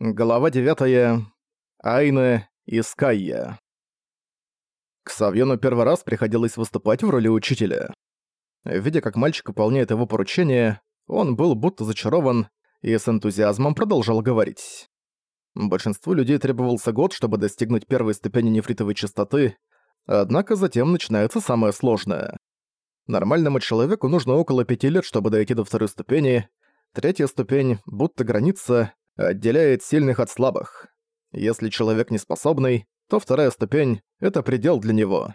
Глава 9. Айна и Скайя. К Савьону первый раз приходилось выступать в роли учителя. Видя, как мальчик выполняет его поручение, он был будто зачарован и с энтузиазмом продолжал говорить. Большинству людей требовался год, чтобы достигнуть первой ступени нефритовой частоты, однако затем начинается самое сложное. Нормальному человеку нужно около пяти лет, чтобы дойти до второй ступени, третья ступень, будто граница, отделяет сильных от слабых. Если человек неспособный, то вторая ступень — это предел для него.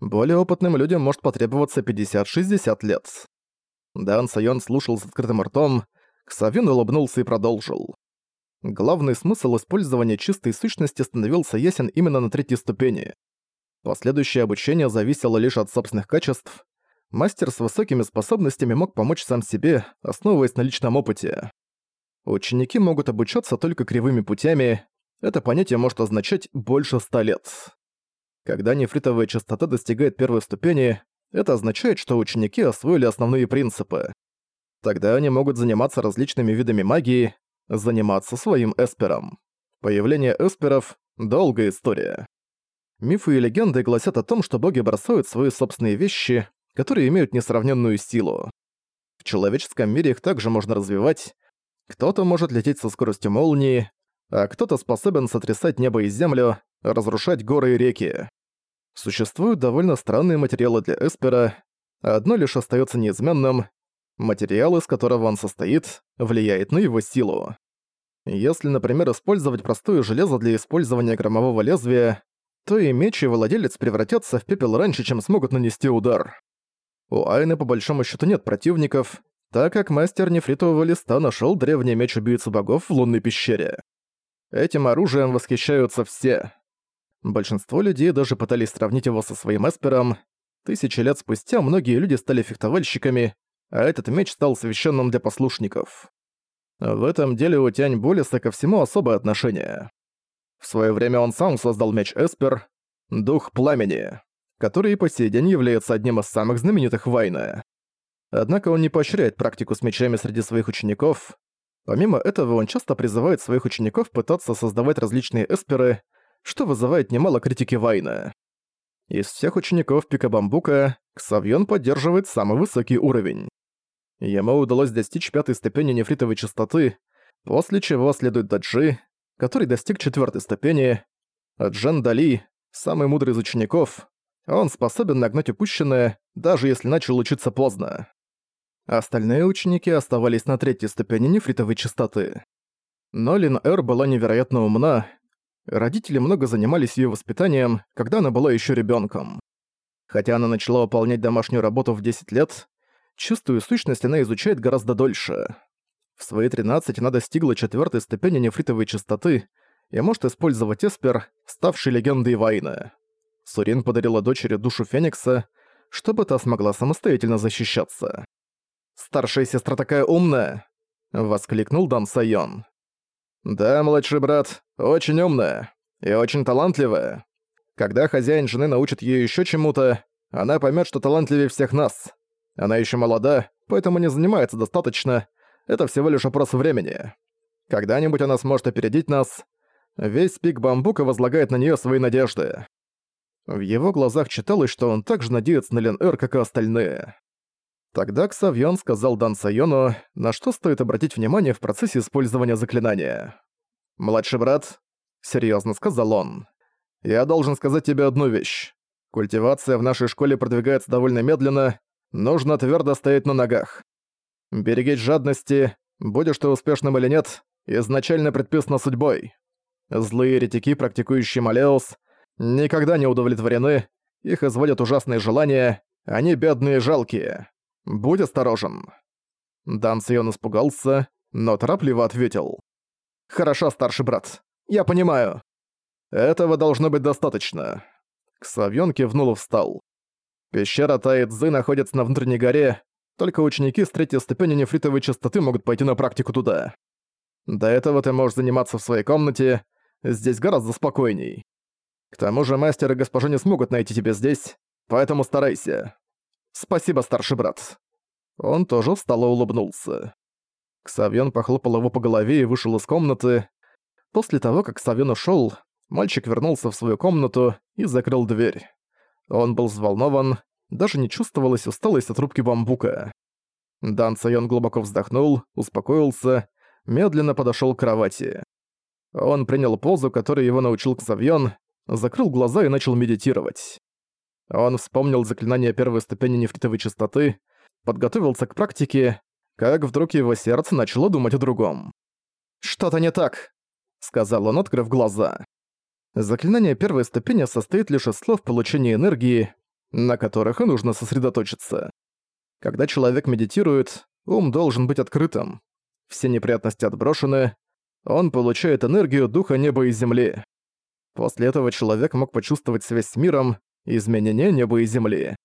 Более опытным людям может потребоваться 50-60 лет. Дан Сайон слушал с открытым ртом, Ксавин улыбнулся и продолжил. Главный смысл использования чистой сущности становился ясен именно на третьей ступени. Последующее обучение зависело лишь от собственных качеств. Мастер с высокими способностями мог помочь сам себе, основываясь на личном опыте. Ученики могут обучаться только кривыми путями, это понятие может означать «больше ста лет». Когда нефритовая частота достигает первой ступени, это означает, что ученики освоили основные принципы. Тогда они могут заниматься различными видами магии, заниматься своим эспером. Появление эсперов – долгая история. Мифы и легенды гласят о том, что боги бросают свои собственные вещи, которые имеют несравненную силу. В человеческом мире их также можно развивать, кто-то может лететь со скоростью молнии, а кто-то способен сотрясать небо и землю, разрушать горы и реки. Существуют довольно странные материалы для Эспера, одно лишь остается неизменным – материал, из которого он состоит, влияет на его силу. Если, например, использовать простое железо для использования громового лезвия, то и меч и владелец превратятся в пепел раньше, чем смогут нанести удар. У Айны по большому счету нет противников, так как мастер нефритового листа нашел древний меч убийцы богов в лунной пещере. Этим оружием восхищаются все. Большинство людей даже пытались сравнить его со своим эспером. Тысячи лет спустя многие люди стали фехтовальщиками, а этот меч стал священным для послушников. В этом деле у Тянь Болиса ко всему особое отношение. В свое время он сам создал меч Эспер, Дух Пламени, который и по сей день является одним из самых знаменитых Вайна. Однако он не поощряет практику с мечами среди своих учеников. Помимо этого, он часто призывает своих учеников пытаться создавать различные эсперы, что вызывает немало критики Вайна. Из всех учеников Пика Бамбука Ксавьон поддерживает самый высокий уровень. Ему удалось достичь пятой ступени нефритовой частоты, после чего следует Даджи, который достиг четвертой ступени, а Джен Дали, самый мудрый из учеников, он способен нагнать упущенное, даже если начал учиться поздно. Остальные ученики оставались на третьей ступени нефритовой частоты. Но Лин Эр была невероятно умна. Родители много занимались ее воспитанием, когда она была еще ребенком. Хотя она начала выполнять домашнюю работу в 10 лет, чистую сущность она изучает гораздо дольше. В свои 13 она достигла четвертой ступени нефритовой частоты и может использовать Эспер, ставший легендой Вайны. Сурин подарила дочери душу Феникса, чтобы та смогла самостоятельно защищаться. «Старшая сестра такая умная!» — воскликнул Дан Сайон. «Да, младший брат, очень умная и очень талантливая. Когда хозяин жены научит её ещё чему-то, она поймёт, что талантливее всех нас. Она ещё молода, поэтому не занимается достаточно, это всего лишь вопрос времени. Когда-нибудь она сможет опередить нас. Весь пик бамбука возлагает на неё свои надежды». В его глазах читалось, что он так же надеется на Лен Эр, как и остальные. Тогда Ксавьон сказал Дан Сайону, на что стоит обратить внимание в процессе использования заклинания. «Младший брат», — серьезно сказал он, — «я должен сказать тебе одну вещь. Культивация в нашей школе продвигается довольно медленно, нужно твердо стоять на ногах. Берегись жадности, будешь ты успешным или нет, изначально предписано судьбой. Злые еретики, практикующие Малеус, никогда не удовлетворены, их изводят ужасные желания, они бедные и жалкие. Будь осторожен». Дан Сион испугался, но торопливо ответил. «Хорошо, старший брат. Я понимаю. Этого должно быть достаточно». Ксавьон кивнул и встал. Пещера Таидзы находится на внутренней горе, только ученики с третьей ступени нефритовой частоты могут пойти на практику туда. До этого ты можешь заниматься в своей комнате, здесь гораздо спокойней. К тому же мастер и госпожа не смогут найти тебя здесь, поэтому старайся. «Спасибо, старший брат». Он тоже встал и улыбнулся. Ксавьон похлопал его по голове и вышел из комнаты. После того, как Савен ушёл, мальчик вернулся в свою комнату и закрыл дверь. Он был взволнован, даже не чувствовалась усталость от трубки бамбука. Дан Сайон глубоко вздохнул, успокоился, медленно подошёл к кровати. Он принял позу, которой его научил Ксавьон, закрыл глаза и начал медитировать. Он вспомнил заклинание первой ступени нефритовой частоты, подготовился к практике, как вдруг его сердце начало думать о другом. «Что-то не так», — сказал он, открыв глаза. Заклинание первой ступени состоит лишь из слов получения энергии, на которых и нужно сосредоточиться. Когда человек медитирует, ум должен быть открытым. Все неприятности отброшены, он получает энергию духа неба и земли. После этого человек мог почувствовать связь с миром, изменение неба и земли.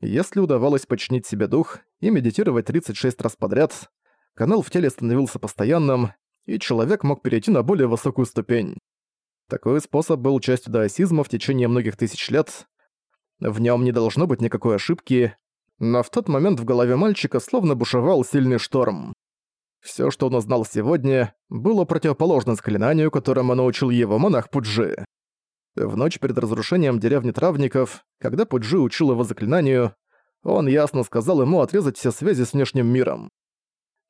Если удавалось починить себе дух и медитировать 36 раз подряд, канал в теле становился постоянным, и человек мог перейти на более высокую ступень. Такой способ был частью даосизма в течение многих тысяч лет. В нем не должно быть никакой ошибки, но в тот момент в голове мальчика словно бушевал сильный шторм. Все, что он узнал сегодня, было противоположно заклинанию, которому научил его монах Пуджи. В ночь перед разрушением деревни травников, когда Пуджи учил его заклинанию, он ясно сказал ему отрезать все связи с внешним миром.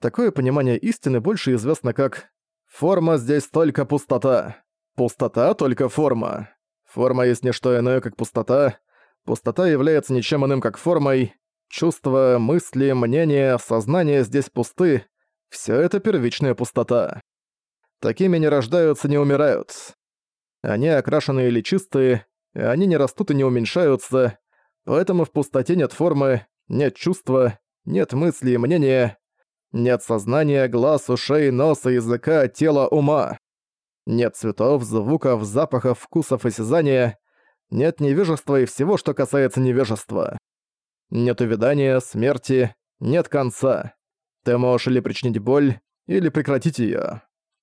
Такое понимание истины больше известно как «форма здесь только пустота». Пустота — только форма. Форма есть не что иное, как пустота. Пустота является ничем иным, как формой. Чувства, мысли, мнения, сознание здесь пусты, все это первичная пустота. Такими не рождаются, не умирают. Они окрашенные или чистые, они не растут и не уменьшаются, поэтому в пустоте нет формы, нет чувства, нет мысли и мнения, нет сознания, глаз, ушей, носа, языка, тела, ума. Нет цветов, звуков, запахов, вкусов и осязания, нет невежества и всего, что касается невежества. Нет увядания, смерти, нет конца. Ты можешь или причинить боль, или прекратить её.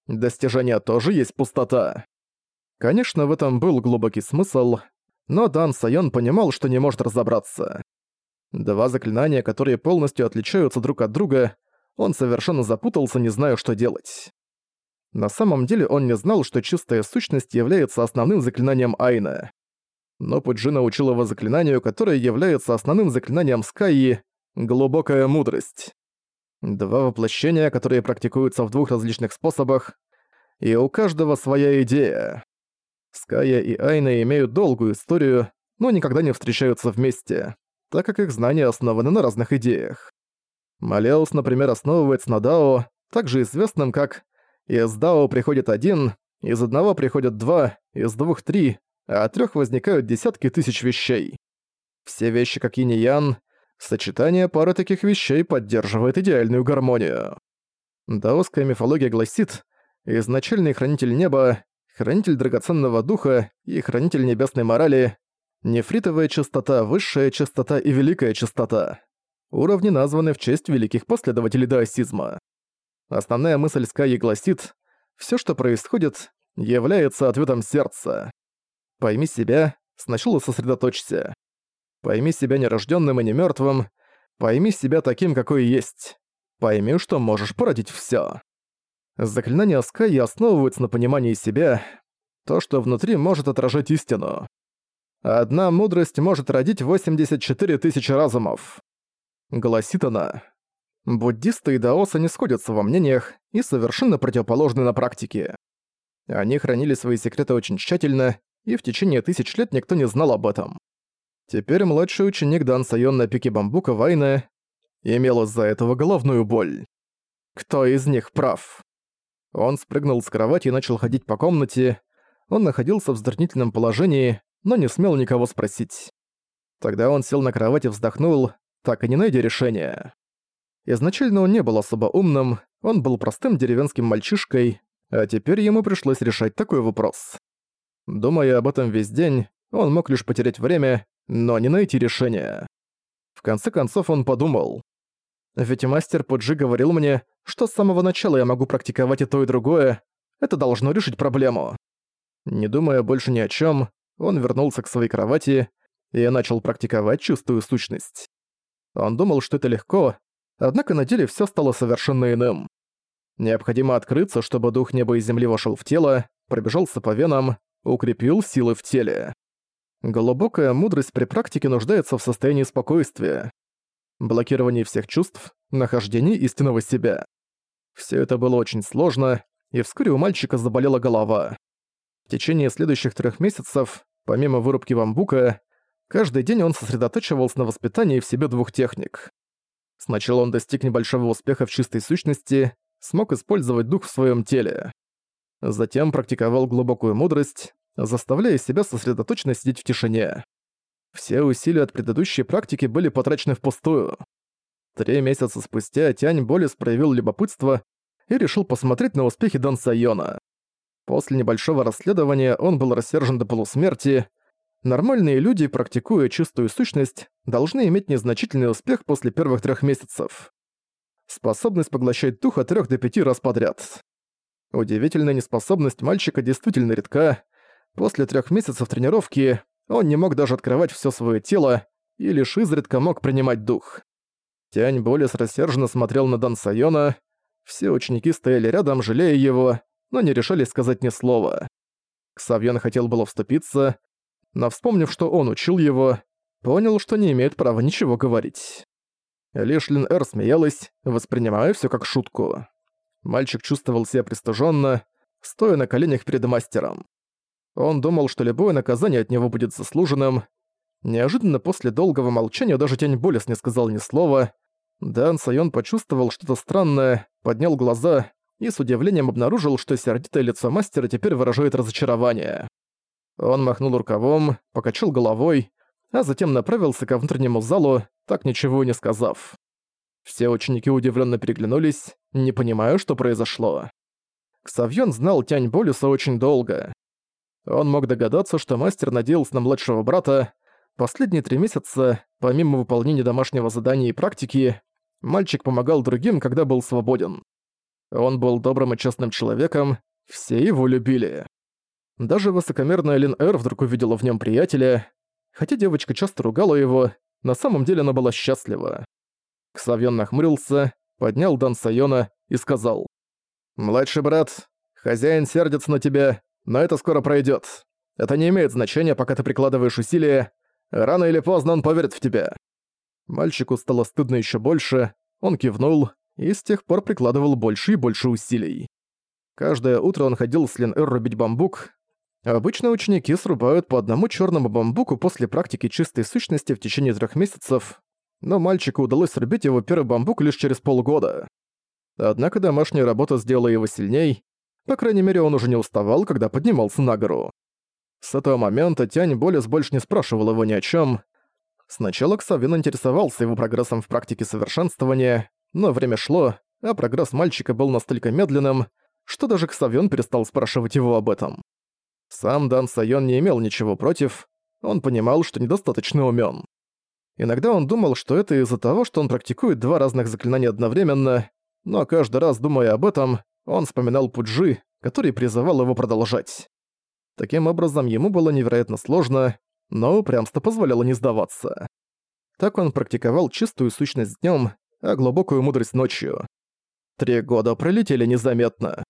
Достижение тоже есть пустота. Конечно, в этом был глубокий смысл, но Дан Сайон понимал, что не может разобраться. Два заклинания, которые полностью отличаются друг от друга, он совершенно запутался, не зная, что делать. На самом деле он не знал, что чистая сущность является основным заклинанием Айна. Но Пуджи научил его заклинанию, которое является основным заклинанием Скайи — глубокая мудрость. Два воплощения, которые практикуются в двух различных способах, и у каждого своя идея. Ская и Айна имеют долгую историю, но никогда не встречаются вместе, так как их знания основаны на разных идеях. Малеус, например, основывается на Дао, также известным как «из Дао приходит один», «из одного приходят два», «из двух три», а от трёх возникают десятки тысяч вещей. Все вещи как Yin и Ян — Сочетание пары таких вещей поддерживает идеальную гармонию. Даосская мифология гласит, изначальный хранитель неба, хранитель драгоценного духа и хранитель небесной морали, нефритовая чистота, высшая чистота и великая чистота. Уровни названы в честь великих последователей даосизма. Основная мысль Скайи гласит, все, что происходит, является ответом сердца. Пойми себя, сначала сосредоточься. Пойми себя нерожденным и не мертвым. Пойми себя таким, какой есть. Пойми, что можешь породить все. Заклинания Скайи основываются на понимании себя. То, что внутри может отражать истину. Одна мудрость может родить 84 тысячи разумов. Гласит она. Буддисты и даосы не сходятся во мнениях и совершенно противоположны на практике. Они хранили свои секреты очень тщательно, и в течение тысяч лет никто не знал об этом. Теперь младший ученик Дан Сайон на пике бамбука Вайна имел из-за этого головную боль. Кто из них прав? Он спрыгнул с кровати и начал ходить по комнате. Он находился в затруднительном положении, но не смел никого спросить. Тогда он сел на кровать и вздохнул, так и не найдя решения. Изначально он не был особо умным, он был простым деревенским мальчишкой, а теперь ему пришлось решать такой вопрос. Думая об этом весь день, он мог лишь потерять время, но не найти решения. В конце концов он подумал. Ведь мастер Пуджи говорил мне, что с самого начала я могу практиковать и то, и другое. Это должно решить проблему. Не думая больше ни о чем, он вернулся к своей кровати и начал практиковать чистую сущность. Он думал, что это легко, однако на деле все стало совершенно иным. Необходимо открыться, чтобы дух неба и земли вошел в тело, пробежался по венам, укрепил силы в теле. Глубокая мудрость при практике нуждается в состоянии спокойствия, блокировании всех чувств, нахождении истинного себя. Все это было очень сложно, и вскоре у мальчика заболела голова. В течение следующих трех месяцев, помимо вырубки бамбука, каждый день он сосредотачивался на воспитании в себе двух техник. Сначала он достиг небольшого успеха в чистой сущности, смог использовать дух в своем теле. Затем практиковал глубокую мудрость, заставляя себя сосредоточенно сидеть в тишине. Все усилия от предыдущей практики были потрачены впустую. Три месяца спустя Тянь Болес проявил любопытство и решил посмотреть на успехи Дан Сайона. После небольшого расследования он был рассержен до полусмерти. Нормальные люди, практикуя чистую сущность, должны иметь незначительный успех после первых трех месяцев. Способность поглощать дух от трех до пяти раз подряд. Удивительная неспособность мальчика действительно редка. После трех месяцев тренировки он не мог даже открывать все свое тело и лишь изредка мог принимать дух. Тянь Болес рассерженно смотрел на Дан Сайона. Все ученики стояли рядом, жалея его, но не решались сказать ни слова. Ксавьон хотел было вступиться, но вспомнив, что он учил его, понял, что не имеет права ничего говорить. Лишь Лин Эр смеялась, воспринимая все как шутку. Мальчик чувствовал себя пристыженно, стоя на коленях перед мастером. Он думал, что любое наказание от него будет заслуженным. Неожиданно после долгого молчания даже Тень Болес не сказал ни слова. Дан Сайон почувствовал что-то странное, поднял глаза и с удивлением обнаружил, что сердитое лицо мастера теперь выражает разочарование. Он махнул рукавом, покачал головой, а затем направился ко внутреннему залу, так ничего и не сказав. Все ученики удивленно переглянулись, не понимая, что произошло. Ксавьон знал Тянь Болюса очень долго. Он мог догадаться, что мастер надеялся на младшего брата. Последние три месяца, помимо выполнения домашнего задания и практики, мальчик помогал другим, когда был свободен. Он был добрым и честным человеком, все его любили. Даже высокомерная Лин Эр вдруг увидела в нем приятеля. Хотя девочка часто ругала его, на самом деле она была счастлива. Ксавьон нахмурился, поднял Дан Сайона и сказал. «Младший брат, хозяин сердится на тебя, но это скоро пройдет. Это не имеет значения, пока ты прикладываешь усилия. Рано или поздно он поверит в тебя». Мальчику стало стыдно еще больше, он кивнул и с тех пор прикладывал больше и больше усилий. Каждое утро он ходил с Лен Эр рубить бамбук. Обычно ученики срубают по одному черному бамбуку после практики чистой сущности в течение трех месяцев, но мальчику удалось срубить его первый бамбук лишь через полгода. Однако домашняя работа сделала его сильней, по крайней мере он уже не уставал, когда поднимался на гору. С этого момента Тянь Болес больше не спрашивал его ни о чем. Сначала Ксавин интересовался его прогрессом в практике совершенствования, но время шло, а прогресс мальчика был настолько медленным, что даже Ксавин перестал спрашивать его об этом. Сам Дан Сайон не имел ничего против, он понимал, что недостаточно умён. Иногда он думал, что это из-за того, что он практикует два разных заклинания одновременно, но каждый раз, думая об этом, он вспоминал Пуджи, который призывал его продолжать. Таким образом, ему было невероятно сложно, но упрямство позволяло не сдаваться. Так он практиковал чистую сущность днём, а глубокую мудрость ночью. Три года пролетели незаметно.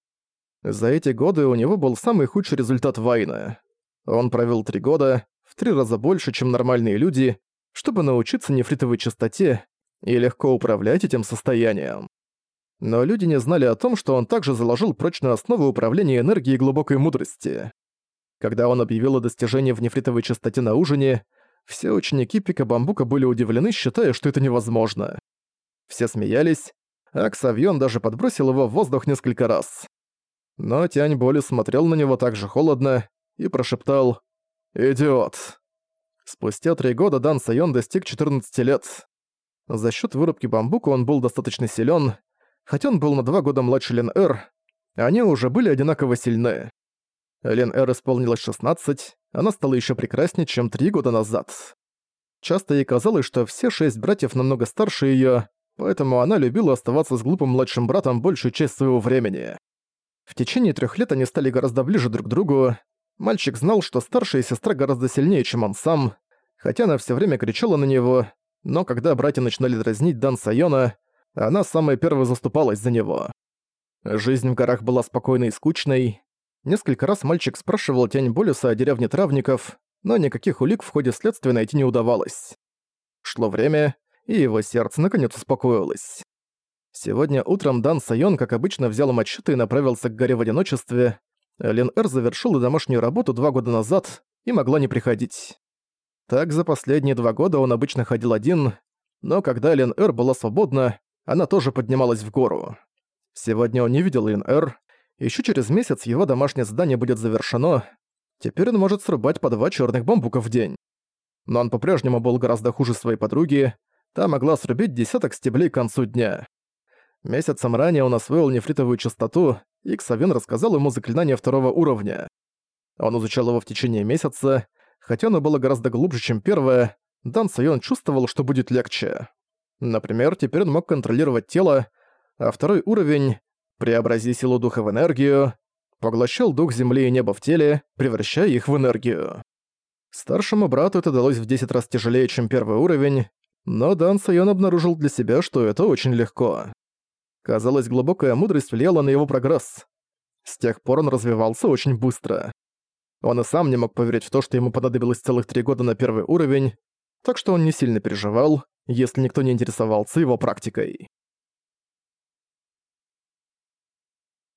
За эти годы у него был самый худший результат войны. Он провел три года, в три раза больше, чем нормальные люди, чтобы научиться нефритовой чистоте и легко управлять этим состоянием. Но люди не знали о том, что он также заложил прочную основу управления энергией глубокой мудрости. Когда он объявил о достижении в нефритовой чистоте на ужине, все ученики Пика Бамбука были удивлены, считая, что это невозможно. Все смеялись, а Ксавьон даже подбросил его в воздух несколько раз. Но Тянь Боли смотрел на него так же холодно и прошептал «Идиот». Спустя три года Дан Сайон достиг 14 лет. За счет вырубки бамбука он был достаточно силен, хотя он был на два года младше Лен Эр, они уже были одинаково сильны. Лен Эр исполнилось 16, она стала еще прекраснее, чем три года назад. Часто ей казалось, что все шесть братьев намного старше ее, поэтому она любила оставаться с глупым младшим братом большую часть своего времени. В течение трех лет они стали гораздо ближе друг к другу, Мальчик знал, что старшая сестра гораздо сильнее, чем он сам, хотя она все время кричала на него, но когда братья начинали дразнить Дан Сайона, она самая первая заступалась за него. Жизнь в горах была спокойной и скучной. Несколько раз мальчик спрашивал тень Болюса о деревне травников, но никаких улик в ходе следствия найти не удавалось. Шло время, и его сердце наконец успокоилось. Сегодня утром Дан Сайон, как обычно, взял мачете и направился к горе в одиночестве. Лен Эр завершила домашнюю работу два года назад и могла не приходить. Так за последние два года он обычно ходил один, но когда Лен Эр была свободна, она тоже поднималась в гору. Сегодня он не видел Лен Эр, ещё через месяц его домашнее задание будет завершено, теперь он может срубать по два чёрных бамбука в день. Но он по-прежнему был гораздо хуже своей подруги, та могла срубить десяток стеблей к концу дня. Месяцем ранее он освоил нефритовую частоту, и Ксавен рассказал ему заклинание второго уровня. Он изучал его в течение месяца, хотя оно было гораздо глубже, чем первое, Дан Сайон чувствовал, что будет легче. Например, теперь он мог контролировать тело, а второй уровень «Преобрази силу духа в энергию» поглощал дух земли и неба в теле, превращая их в энергию. Старшему брату это далось в 10 раз тяжелее, чем первый уровень, но Дан Сайон обнаружил для себя, что это очень легко. Казалось, глубокая мудрость влияла на его прогресс. С тех пор он развивался очень быстро. Он и сам не мог поверить в то, что ему понадобилось целых три года на первый уровень, так что он не сильно переживал, если никто не интересовался его практикой.